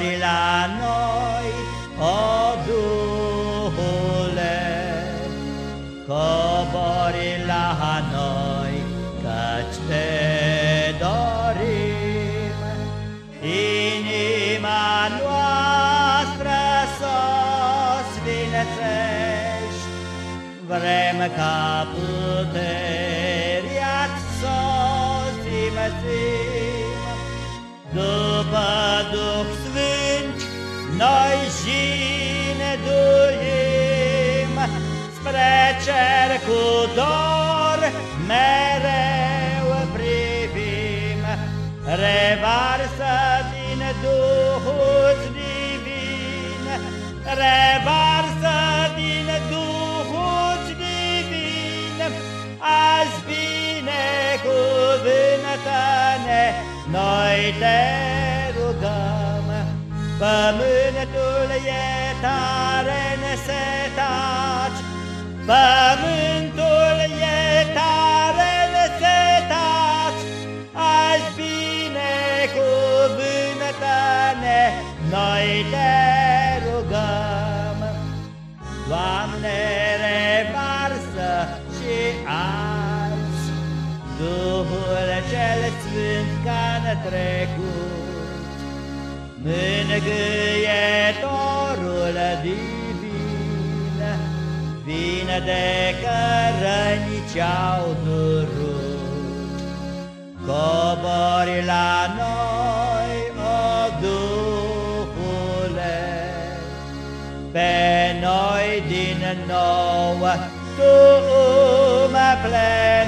Cobori la noi, o Duhule, Cobori la noi, căci te dorim. Inima noastră s-o sfințești, Vrem ca puterea-ți și ne duim Spre cer cu dor mereu privim. Revarsă din Duhul divin Revarsă din Duhul divin. Azi binecuvântă-ne noi te rugăm, Pământul e tare nesetat, Pământul e tare nesetat, Azi binecuvântă-ne, noi te rugăm. Doamne, revarsă și azi Duhul cel sfânt ca în trecut, Mângâietorul divin, Vine de cărăni ce-au durut. Cobori la noi, o Duhule, Pe noi din nou Tu mă pleci,